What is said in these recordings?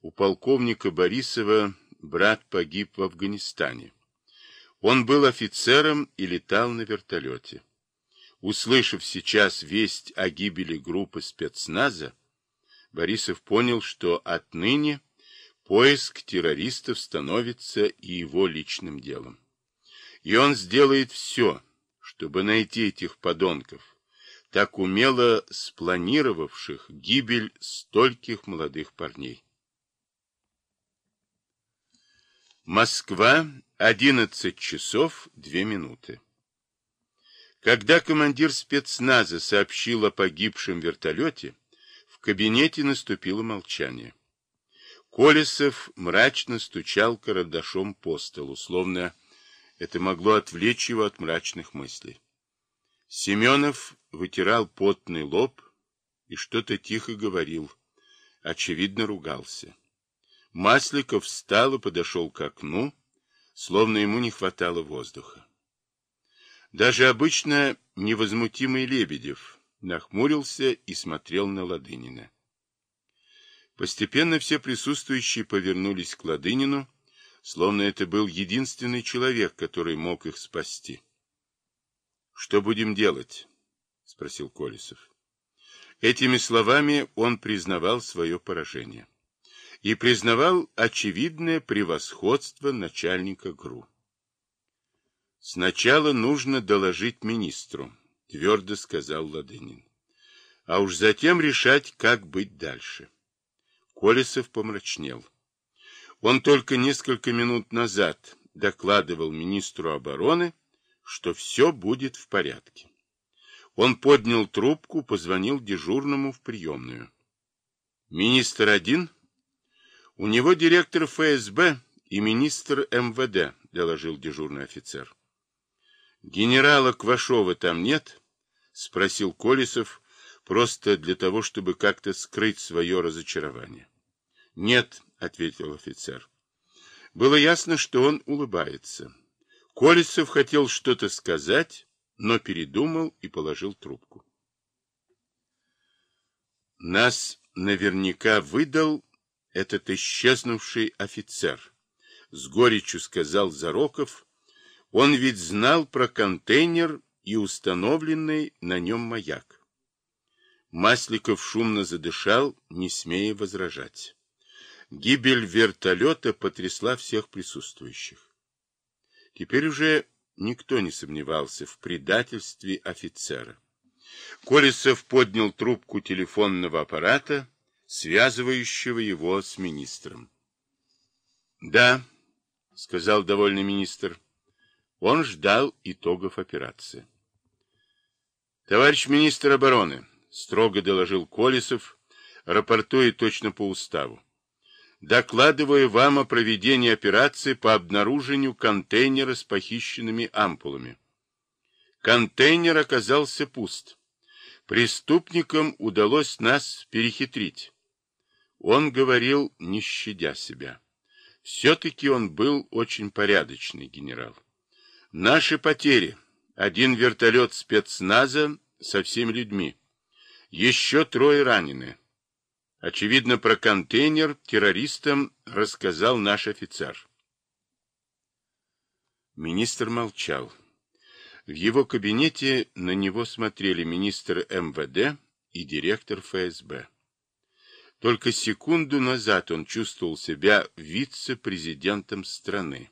У полковника Борисова брат погиб в Афганистане. Он был офицером и летал на вертолете. Услышав сейчас весть о гибели группы спецназа, Борисов понял, что отныне поиск террористов становится и его личным делом. И он сделает все, чтобы найти этих подонков, так умело спланировавших гибель стольких молодых парней. Москва, 11 часов 2 минуты. Когда командир спецназа сообщил о погибшем вертолете, в кабинете наступило молчание. Колесов мрачно стучал карандашом по столу, словно это могло отвлечь его от мрачных мыслей. Семенов вытирал потный лоб и что-то тихо говорил, очевидно ругался. Масликов встал и подошел к окну, словно ему не хватало воздуха. Даже обычно невозмутимый Лебедев нахмурился и смотрел на Ладынина. Постепенно все присутствующие повернулись к Ладынину, словно это был единственный человек, который мог их спасти. — Что будем делать? — спросил Колесов. Этими словами он признавал свое поражение и признавал очевидное превосходство начальника ГРУ. «Сначала нужно доложить министру», — твердо сказал Ладынин. «А уж затем решать, как быть дальше». Колесов помрачнел. Он только несколько минут назад докладывал министру обороны, что все будет в порядке. Он поднял трубку, позвонил дежурному в приемную. «Министр один?» У него директор ФСБ и министр МВД, доложил дежурный офицер. Генерала Квашова там нет? Спросил Колесов, просто для того, чтобы как-то скрыть свое разочарование. Нет, ответил офицер. Было ясно, что он улыбается. Колесов хотел что-то сказать, но передумал и положил трубку. Нас наверняка выдал этот исчезнувший офицер, с горечью сказал Зароков, он ведь знал про контейнер и установленный на нем маяк. Масликов шумно задышал, не смея возражать. Гибель вертолета потрясла всех присутствующих. Теперь уже никто не сомневался в предательстве офицера. Колесов поднял трубку телефонного аппарата связывающего его с министром. «Да», — сказал довольный министр, — он ждал итогов операции. «Товарищ министр обороны», — строго доложил Колесов, рапортуя точно по уставу, докладывая вам о проведении операции по обнаружению контейнера с похищенными ампулами. Контейнер оказался пуст. Преступникам удалось нас перехитрить. Он говорил, не щадя себя. Все-таки он был очень порядочный генерал. Наши потери. Один вертолет спецназа со всеми людьми. Еще трое ранены. Очевидно, про контейнер террористам рассказал наш офицер. Министр молчал. В его кабинете на него смотрели министр МВД и директор ФСБ. Только секунду назад он чувствовал себя вице-президентом страны.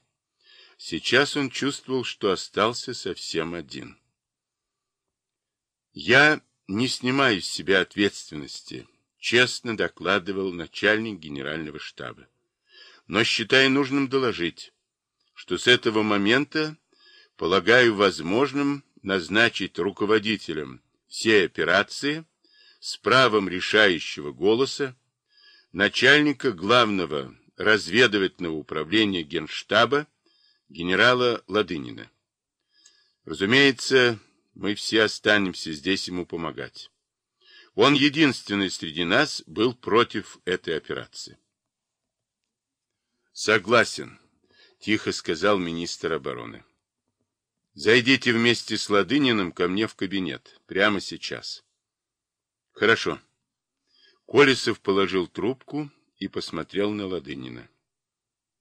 Сейчас он чувствовал, что остался совсем один. «Я не снимаю с себя ответственности», — честно докладывал начальник генерального штаба. «Но считаю нужным доложить, что с этого момента полагаю возможным назначить руководителем всей операции — с правом решающего голоса начальника главного разведывательного управления Генштаба генерала Ладынина. Разумеется, мы все останемся здесь ему помогать. Он единственный среди нас был против этой операции. Согласен, тихо сказал министр обороны. Зайдите вместе с Ладыниным ко мне в кабинет прямо сейчас. Хорошо. Колесов положил трубку и посмотрел на Ладынина.